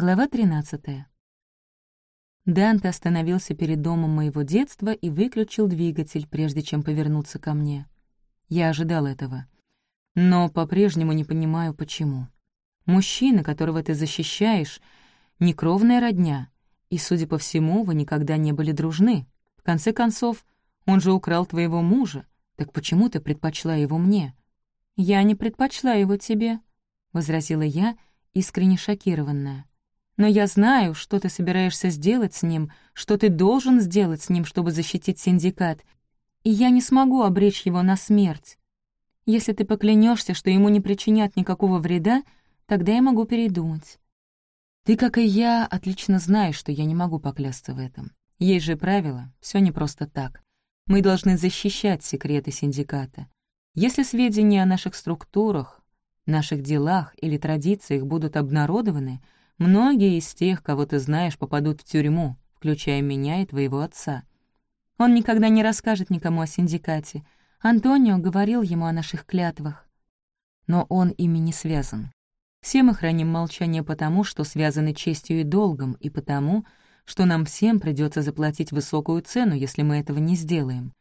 Глава 13. Данте остановился перед домом моего детства и выключил двигатель, прежде чем повернуться ко мне. Я ожидал этого. Но по-прежнему не понимаю, почему. Мужчина, которого ты защищаешь, — некровная родня, и, судя по всему, вы никогда не были дружны. В конце концов, он же украл твоего мужа, так почему ты предпочла его мне? «Я не предпочла его тебе», — возразила я, искренне шокированная. Но я знаю, что ты собираешься сделать с ним, что ты должен сделать с ним, чтобы защитить синдикат, и я не смогу обречь его на смерть. Если ты поклянешься, что ему не причинят никакого вреда, тогда я могу передумать. Ты, как и я, отлично знаешь, что я не могу поклясться в этом. Есть же правило, все не просто так. Мы должны защищать секреты синдиката. Если сведения о наших структурах, наших делах или традициях будут обнародованы — Многие из тех, кого ты знаешь, попадут в тюрьму, включая меня и твоего отца. Он никогда не расскажет никому о синдикате. Антонио говорил ему о наших клятвах. Но он ими не связан. Все мы храним молчание потому, что связаны честью и долгом, и потому, что нам всем придется заплатить высокую цену, если мы этого не сделаем.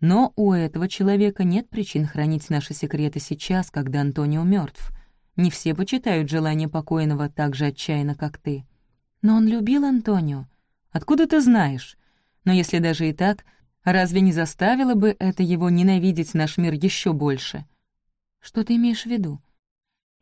Но у этого человека нет причин хранить наши секреты сейчас, когда Антонио мертв. Не все почитают желание покойного так же отчаянно, как ты. Но он любил Антонио. Откуда ты знаешь? Но если даже и так, разве не заставило бы это его ненавидеть наш мир еще больше? Что ты имеешь в виду?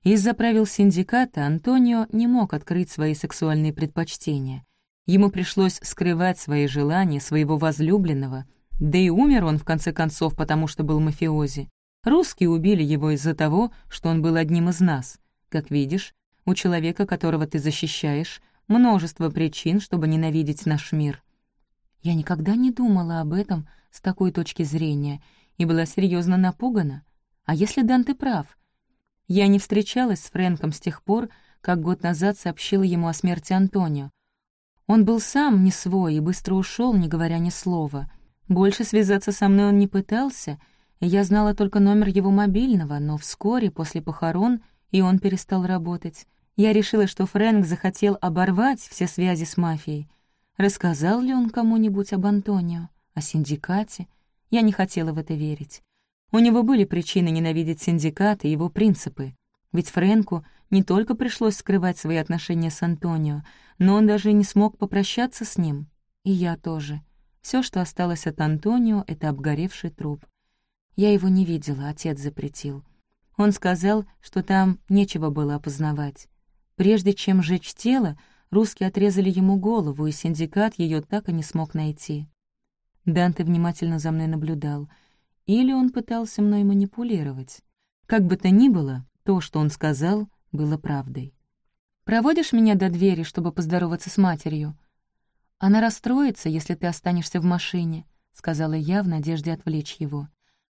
Из-за правил синдиката Антонио не мог открыть свои сексуальные предпочтения. Ему пришлось скрывать свои желания своего возлюбленного, да и умер он, в конце концов, потому что был мафиози. Русские убили его из-за того, что он был одним из нас. Как видишь, у человека, которого ты защищаешь, множество причин, чтобы ненавидеть наш мир. Я никогда не думала об этом с такой точки зрения и была серьезно напугана. А если Данте прав? Я не встречалась с Фрэнком с тех пор, как год назад сообщила ему о смерти Антонио. Он был сам не свой и быстро ушел, не говоря ни слова. Больше связаться со мной он не пытался — я знала только номер его мобильного, но вскоре, после похорон, и он перестал работать. Я решила, что Фрэнк захотел оборвать все связи с мафией. Рассказал ли он кому-нибудь об Антонио, о синдикате? Я не хотела в это верить. У него были причины ненавидеть синдикат и его принципы. Ведь Фрэнку не только пришлось скрывать свои отношения с Антонио, но он даже не смог попрощаться с ним. И я тоже. Все, что осталось от Антонио, — это обгоревший труп. Я его не видела, отец запретил. Он сказал, что там нечего было опознавать. Прежде чем жечь тело, русские отрезали ему голову, и синдикат ее так и не смог найти. Данте внимательно за мной наблюдал. Или он пытался мной манипулировать. Как бы то ни было, то, что он сказал, было правдой. «Проводишь меня до двери, чтобы поздороваться с матерью?» «Она расстроится, если ты останешься в машине», — сказала я в надежде отвлечь его.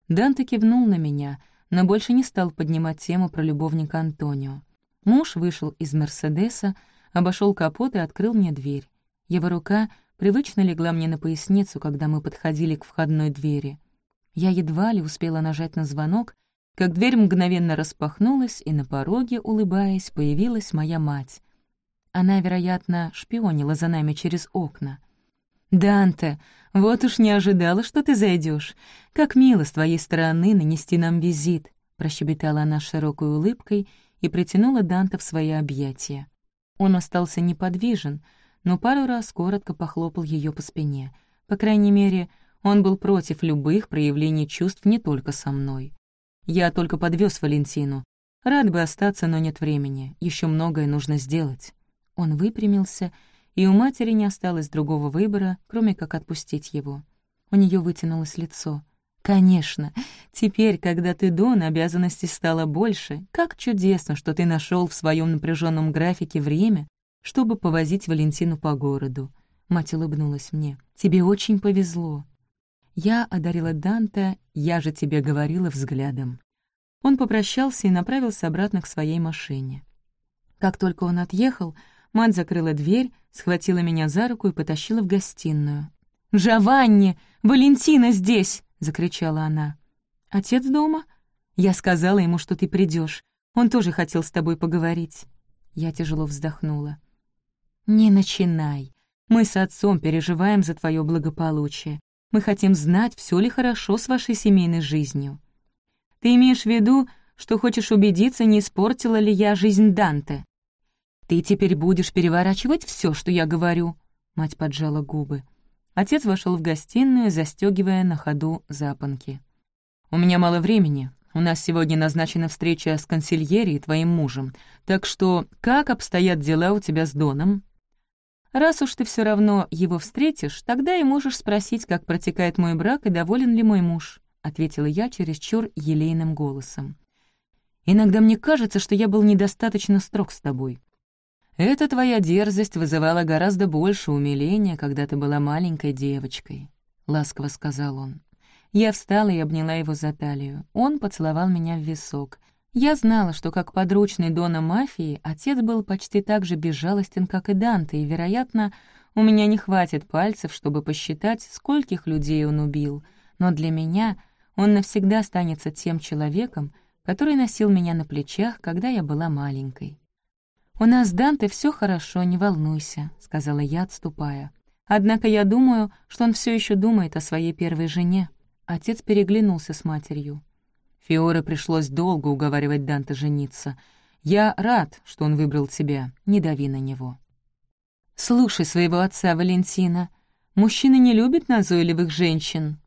Данте кивнул на меня, но больше не стал поднимать тему про любовника Антонио. Муж вышел из «Мерседеса», обошел капот и открыл мне дверь. Его рука привычно легла мне на поясницу, когда мы подходили к входной двери. Я едва ли успела нажать на звонок, как дверь мгновенно распахнулась, и на пороге, улыбаясь, появилась моя мать. Она, вероятно, шпионила за нами через окна. «Данте, вот уж не ожидала, что ты зайдешь. Как мило с твоей стороны нанести нам визит», — прощебетала она широкой улыбкой и притянула Данте в свои объятия. Он остался неподвижен, но пару раз коротко похлопал ее по спине. По крайней мере, он был против любых проявлений чувств не только со мной. Я только подвез Валентину. Рад бы остаться, но нет времени. Еще многое нужно сделать. Он выпрямился и у матери не осталось другого выбора, кроме как отпустить его. У нее вытянулось лицо. «Конечно, теперь, когда ты Дон, обязанностей стало больше. Как чудесно, что ты нашел в своем напряженном графике время, чтобы повозить Валентину по городу». Мать улыбнулась мне. «Тебе очень повезло». Я одарила Данте, я же тебе говорила взглядом. Он попрощался и направился обратно к своей машине. Как только он отъехал, Мать закрыла дверь, схватила меня за руку и потащила в гостиную. «Джованни! Валентина здесь!» — закричала она. «Отец дома?» «Я сказала ему, что ты придешь. Он тоже хотел с тобой поговорить». Я тяжело вздохнула. «Не начинай. Мы с отцом переживаем за твое благополучие. Мы хотим знать, все ли хорошо с вашей семейной жизнью. Ты имеешь в виду, что хочешь убедиться, не испортила ли я жизнь Данте? Ты теперь будешь переворачивать все, что я говорю?» Мать поджала губы. Отец вошел в гостиную, застегивая на ходу запонки. «У меня мало времени. У нас сегодня назначена встреча с консильери твоим мужем. Так что как обстоят дела у тебя с Доном?» Раз уж ты все равно его встретишь, тогда и можешь спросить, как протекает мой брак и доволен ли мой муж», — ответила я чересчур елейным голосом. «Иногда мне кажется, что я был недостаточно строг с тобой. Эта твоя дерзость вызывала гораздо больше умиления, когда ты была маленькой девочкой», — ласково сказал он. Я встала и обняла его за талию. Он поцеловал меня в висок. Я знала, что как подручный Дона мафии отец был почти так же безжалостен, как и Данте, и, вероятно, у меня не хватит пальцев, чтобы посчитать, скольких людей он убил. Но для меня он навсегда останется тем человеком, который носил меня на плечах, когда я была маленькой. «У нас с Данте все хорошо, не волнуйся», — сказала я, отступая. «Однако я думаю, что он все еще думает о своей первой жене». Отец переглянулся с матерью. Фиоре пришлось долго уговаривать Данте жениться. Я рад, что он выбрал тебя, не дави на него. «Слушай своего отца, Валентина. Мужчины не любят назойливых женщин».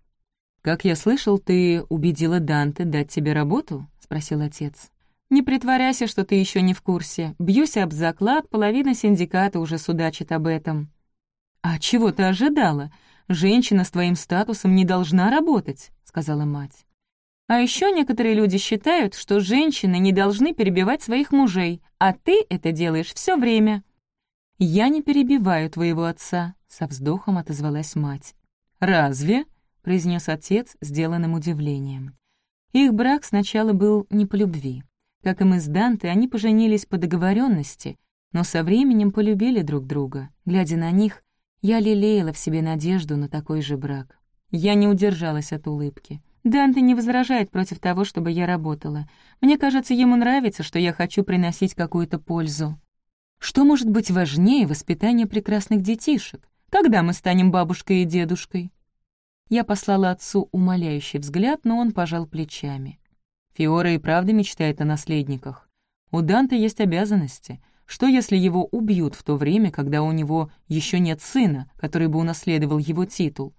«Как я слышал, ты убедила Данте дать тебе работу?» — спросил отец. «Не притворяйся, что ты еще не в курсе. Бьюсь об заклад, половина синдиката уже судачит об этом». «А чего ты ожидала? Женщина с твоим статусом не должна работать», — сказала мать. А еще некоторые люди считают, что женщины не должны перебивать своих мужей, а ты это делаешь все время. «Я не перебиваю твоего отца», — со вздохом отозвалась мать. «Разве?» — произнес отец, сделанным удивлением. Их брак сначала был не по любви. Как и мы с Данте, они поженились по договоренности, но со временем полюбили друг друга. Глядя на них, я лелеяла в себе надежду на такой же брак. Я не удержалась от улыбки. Данте не возражает против того, чтобы я работала. Мне кажется, ему нравится, что я хочу приносить какую-то пользу. Что может быть важнее воспитания прекрасных детишек? Когда мы станем бабушкой и дедушкой?» Я послала отцу умоляющий взгляд, но он пожал плечами. Фиора и правда мечтает о наследниках. У Данте есть обязанности. Что, если его убьют в то время, когда у него еще нет сына, который бы унаследовал его титул?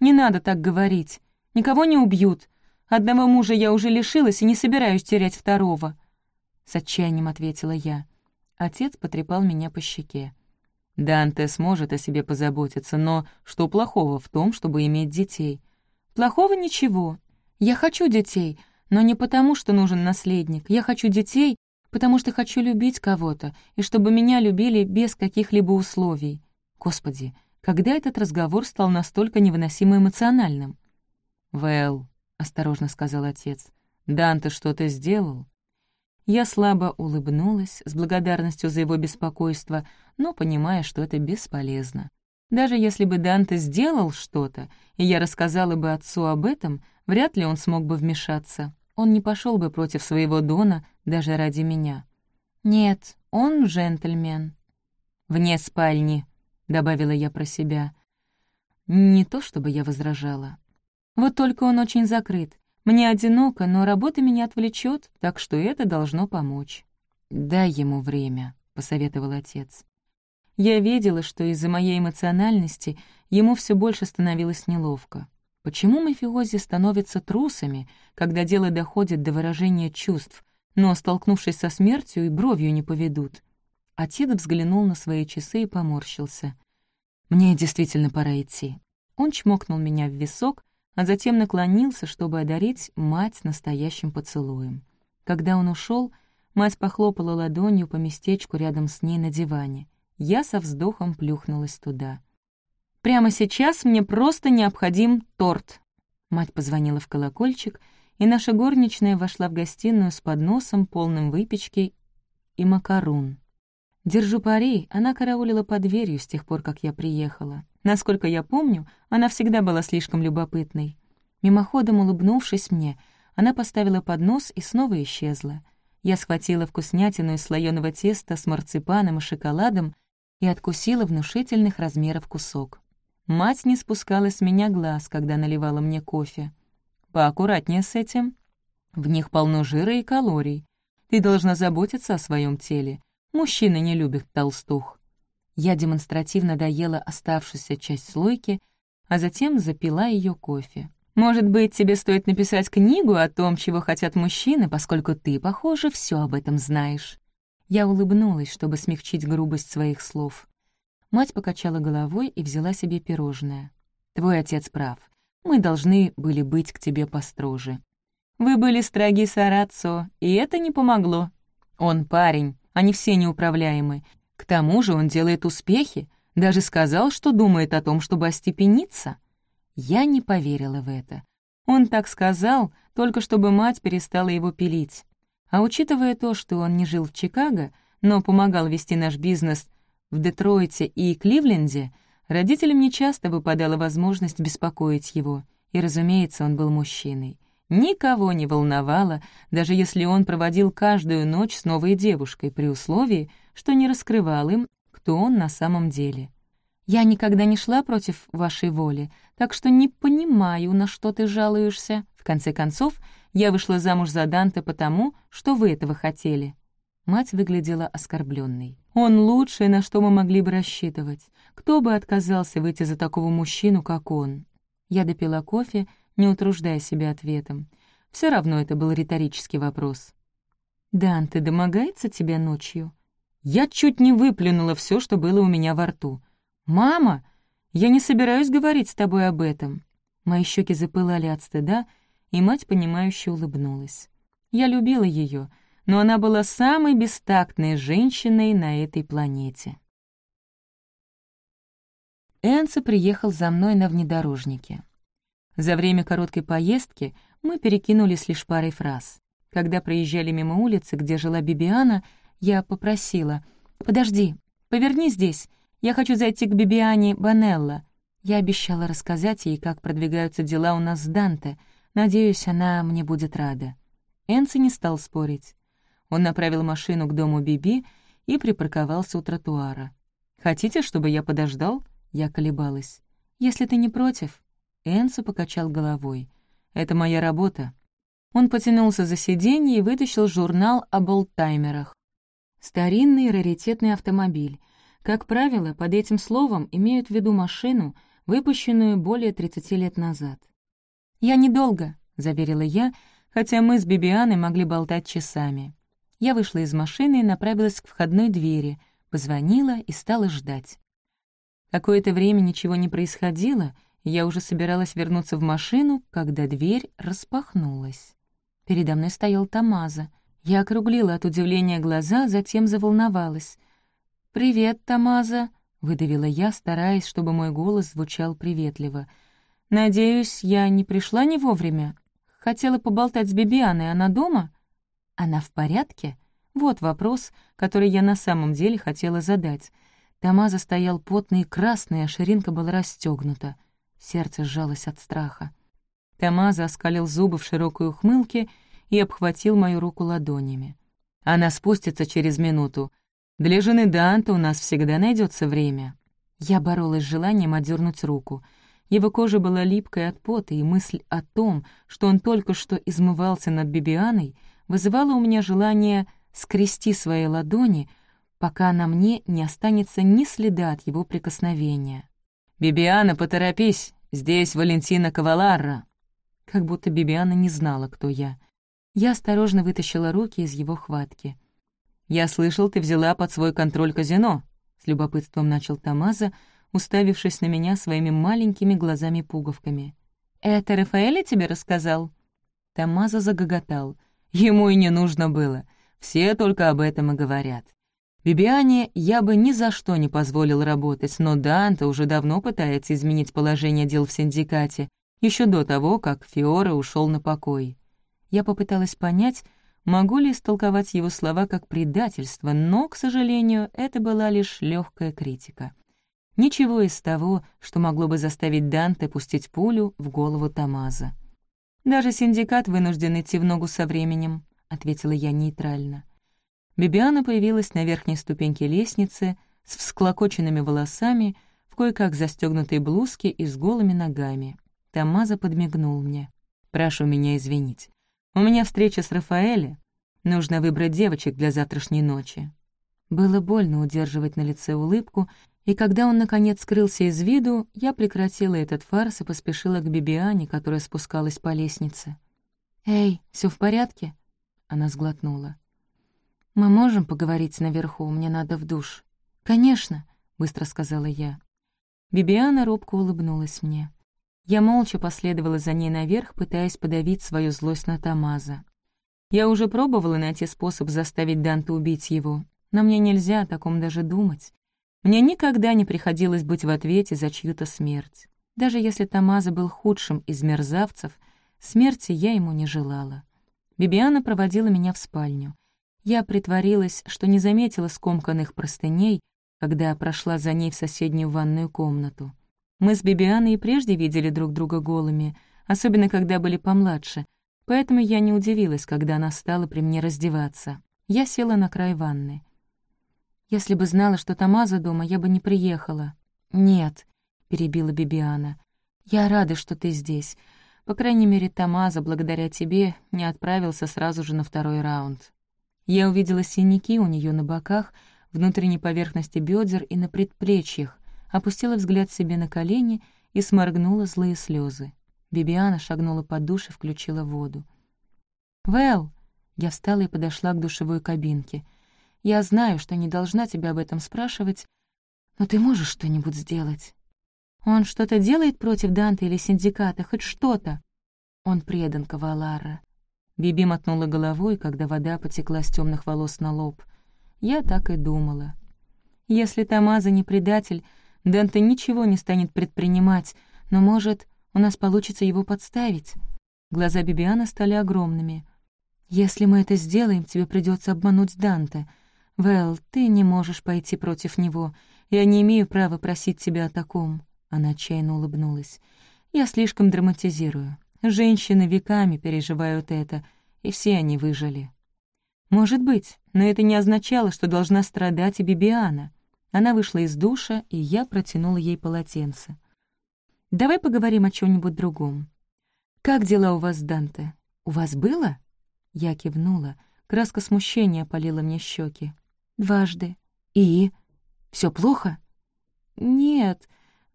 «Не надо так говорить. Никого не убьют. Одного мужа я уже лишилась и не собираюсь терять второго». С отчаянием ответила я. Отец потрепал меня по щеке. «Данте сможет о себе позаботиться, но что плохого в том, чтобы иметь детей?» «Плохого ничего. Я хочу детей, но не потому, что нужен наследник. Я хочу детей, потому что хочу любить кого-то, и чтобы меня любили без каких-либо условий. Господи, когда этот разговор стал настолько невыносимо эмоциональным?» «Вэл», — осторожно сказал отец, — «Данте что-то сделал?» Я слабо улыбнулась с благодарностью за его беспокойство, но понимая, что это бесполезно. Даже если бы Данте сделал что-то, и я рассказала бы отцу об этом, вряд ли он смог бы вмешаться. Он не пошел бы против своего Дона даже ради меня. «Нет, он джентльмен». «Вне спальни», — добавила я про себя. Не то чтобы я возражала. Вот только он очень закрыт. Мне одиноко, но работа меня отвлечет, так что это должно помочь. «Дай ему время», — посоветовал отец. Я видела, что из-за моей эмоциональности ему все больше становилось неловко. Почему мафиози становятся трусами, когда дело доходит до выражения чувств, но, столкнувшись со смертью, и бровью не поведут? Отец взглянул на свои часы и поморщился. «Мне действительно пора идти». Он чмокнул меня в висок, а затем наклонился, чтобы одарить мать настоящим поцелуем. Когда он ушел, мать похлопала ладонью по местечку рядом с ней на диване. Я со вздохом плюхнулась туда. «Прямо сейчас мне просто необходим торт!» Мать позвонила в колокольчик, и наша горничная вошла в гостиную с подносом, полным выпечки и макарун. Держу пари, она караулила под дверью с тех пор, как я приехала. Насколько я помню, она всегда была слишком любопытной. Мимоходом улыбнувшись мне, она поставила поднос и снова исчезла. Я схватила вкуснятину из слоёного теста с марципаном и шоколадом и откусила внушительных размеров кусок. Мать не спускала с меня глаз, когда наливала мне кофе. «Поаккуратнее с этим. В них полно жира и калорий. Ты должна заботиться о своем теле. Мужчины не любят толстух». Я демонстративно доела оставшуюся часть слойки, а затем запила ее кофе. «Может быть, тебе стоит написать книгу о том, чего хотят мужчины, поскольку ты, похоже, все об этом знаешь». Я улыбнулась, чтобы смягчить грубость своих слов. Мать покачала головой и взяла себе пирожное. «Твой отец прав. Мы должны были быть к тебе построже. Вы были строги с Араццо, и это не помогло. Он парень, они все неуправляемы. К тому же он делает успехи, даже сказал, что думает о том, чтобы остепениться». Я не поверила в это. Он так сказал, только чтобы мать перестала его пилить. А учитывая то, что он не жил в Чикаго, но помогал вести наш бизнес в Детройте и Кливленде, родителям нечасто выпадала возможность беспокоить его, и, разумеется, он был мужчиной. Никого не волновало, даже если он проводил каждую ночь с новой девушкой, при условии, что не раскрывал им, кто он на самом деле. «Я никогда не шла против вашей воли, так что не понимаю, на что ты жалуешься. В конце концов, я вышла замуж за Данте потому, что вы этого хотели». Мать выглядела оскорбленной. «Он лучшее, на что мы могли бы рассчитывать. Кто бы отказался выйти за такого мужчину, как он?» Я допила кофе, не утруждая себя ответом. Все равно это был риторический вопрос. «Данте домогается тебя ночью?» Я чуть не выплюнула все, что было у меня во рту. «Мама, я не собираюсь говорить с тобой об этом». Мои щеки запылали от стыда, и мать, понимающе улыбнулась. Я любила ее, но она была самой бестактной женщиной на этой планете. Энце приехал за мной на внедорожнике. За время короткой поездки мы перекинулись лишь парой фраз. Когда проезжали мимо улицы, где жила Бибиана, я попросила «Подожди, поверни здесь, я хочу зайти к Бибиане Банелла». Я обещала рассказать ей, как продвигаются дела у нас с Данте — Надеюсь, она мне будет рада». Энси не стал спорить. Он направил машину к дому Биби и припарковался у тротуара. «Хотите, чтобы я подождал?» Я колебалась. «Если ты не против». Энсо покачал головой. «Это моя работа». Он потянулся за сиденье и вытащил журнал об олдтаймерах. Старинный раритетный автомобиль. Как правило, под этим словом имеют в виду машину, выпущенную более 30 лет назад. «Я недолго», — заверила я, хотя мы с Бибианой могли болтать часами. Я вышла из машины и направилась к входной двери, позвонила и стала ждать. Какое-то время ничего не происходило, я уже собиралась вернуться в машину, когда дверь распахнулась. Передо мной стоял Тамаза. Я округлила от удивления глаза, затем заволновалась. «Привет, Тамаза», — выдавила я, стараясь, чтобы мой голос звучал приветливо — «Надеюсь, я не пришла не вовремя. Хотела поболтать с Бибианой, она дома?» «Она в порядке?» Вот вопрос, который я на самом деле хотела задать. Тамаза стоял потный и красный, а ширинка была расстегнута. Сердце сжалось от страха. Тамаза оскалил зубы в широкой ухмылке и обхватил мою руку ладонями. «Она спустится через минуту. Для жены Данта у нас всегда найдется время». Я боролась с желанием отдернуть руку — его кожа была липкой от пота, и мысль о том, что он только что измывался над Бибианой, вызывала у меня желание скрести свои ладони, пока на мне не останется ни следа от его прикосновения. «Бибиана, поторопись! Здесь Валентина Каваларра!» Как будто Бибиана не знала, кто я. Я осторожно вытащила руки из его хватки. «Я слышал, ты взяла под свой контроль казино», — с любопытством начал Тамаза, уставившись на меня своими маленькими глазами-пуговками. «Это Рафаэля тебе рассказал?» Тамаза загоготал. Ему и не нужно было. Все только об этом и говорят. Бибиане я бы ни за что не позволил работать, но Данте уже давно пытается изменить положение дел в синдикате, еще до того, как Фиора ушел на покой. Я попыталась понять, могу ли истолковать его слова как предательство, но, к сожалению, это была лишь легкая критика. Ничего из того, что могло бы заставить Данте пустить пулю в голову Тамаза. «Даже синдикат вынужден идти в ногу со временем», — ответила я нейтрально. Бибиана появилась на верхней ступеньке лестницы с всклокоченными волосами, в кое-как застегнутой блузке и с голыми ногами. Тамаза подмигнул мне. «Прошу меня извинить. У меня встреча с Рафаэлем. Нужно выбрать девочек для завтрашней ночи». Было больно удерживать на лице улыбку, и когда он, наконец, скрылся из виду, я прекратила этот фарс и поспешила к Бибиане, которая спускалась по лестнице. «Эй, все в порядке?» Она сглотнула. «Мы можем поговорить наверху, мне надо в душ». «Конечно», — быстро сказала я. Бибиана робко улыбнулась мне. Я молча последовала за ней наверх, пытаясь подавить свою злость на Тамаза. Я уже пробовала найти способ заставить Данте убить его, но мне нельзя о таком даже думать. Мне никогда не приходилось быть в ответе за чью-то смерть. Даже если Тамаза был худшим из мерзавцев, смерти я ему не желала. Бибиана проводила меня в спальню. Я притворилась, что не заметила скомканных простыней, когда прошла за ней в соседнюю ванную комнату. Мы с Бибианой и прежде видели друг друга голыми, особенно когда были помладше, поэтому я не удивилась, когда она стала при мне раздеваться. Я села на край ванны. Если бы знала, что Тамаза дома, я бы не приехала. «Нет», — перебила Бибиана, — «я рада, что ты здесь. По крайней мере, Тамаза, благодаря тебе, не отправился сразу же на второй раунд». Я увидела синяки у нее на боках, внутренней поверхности бедер и на предплечьях, опустила взгляд себе на колени и сморгнула злые слезы. Бибиана шагнула под душ и включила воду. «Вэл!» Я встала и подошла к душевой кабинке — я знаю, что не должна тебя об этом спрашивать, но ты можешь что-нибудь сделать. Он что-то делает против Данте или синдиката, хоть что-то. Он предан Кавалара. Биби мотнула головой, когда вода потекла с темных волос на лоб. Я так и думала. Если Тамаза не предатель, Данте ничего не станет предпринимать, но, может, у нас получится его подставить. Глаза Бибиана стали огромными. «Если мы это сделаем, тебе придется обмануть Данте. «Вэл, ты не можешь пойти против него. Я не имею права просить тебя о таком». Она отчаянно улыбнулась. «Я слишком драматизирую. Женщины веками переживают это, и все они выжили». «Может быть, но это не означало, что должна страдать и Бибиана». Она вышла из душа, и я протянула ей полотенце. «Давай поговорим о чем нибудь другом. Как дела у вас, Данте? У вас было?» Я кивнула. Краска смущения опалила мне щеки. Дважды. И? Все плохо? Нет,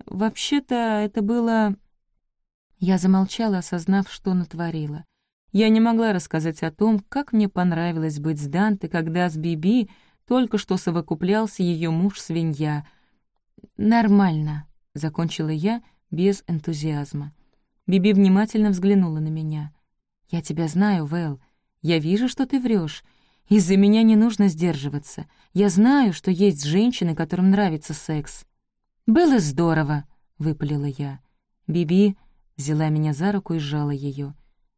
вообще-то это было... Я замолчала, осознав, что натворила. Я не могла рассказать о том, как мне понравилось быть с Данте, когда с Биби только что совокуплялся ее муж-свинья. «Нормально», — закончила я без энтузиазма. Биби внимательно взглянула на меня. «Я тебя знаю, Вэл. Я вижу, что ты врешь. Из-за меня не нужно сдерживаться. Я знаю, что есть женщины, которым нравится секс. «Было здорово», — выпалила я. Биби взяла меня за руку и сжала ее.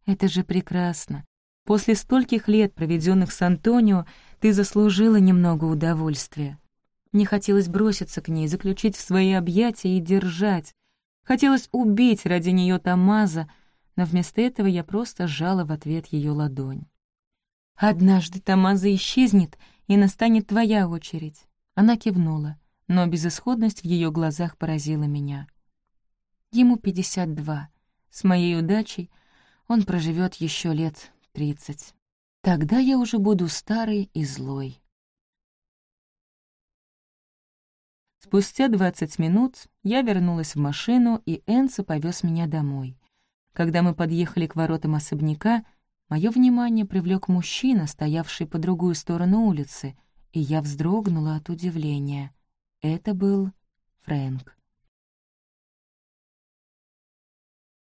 «Это же прекрасно. После стольких лет, проведенных с Антонио, ты заслужила немного удовольствия». Мне хотелось броситься к ней, заключить в свои объятия и держать. Хотелось убить ради нее Тамаза, но вместо этого я просто сжала в ответ ее ладонь. «Однажды Тамаза исчезнет, и настанет твоя очередь». Она кивнула, но безысходность в ее глазах поразила меня. Ему 52. С моей удачей он проживет еще лет 30. Тогда я уже буду старый и злой. Спустя 20 минут я вернулась в машину, и Энсо повез меня домой. Когда мы подъехали к воротам особняка, Мое внимание привлек мужчина, стоявший по другую сторону улицы, и я вздрогнула от удивления. Это был Фрэнк.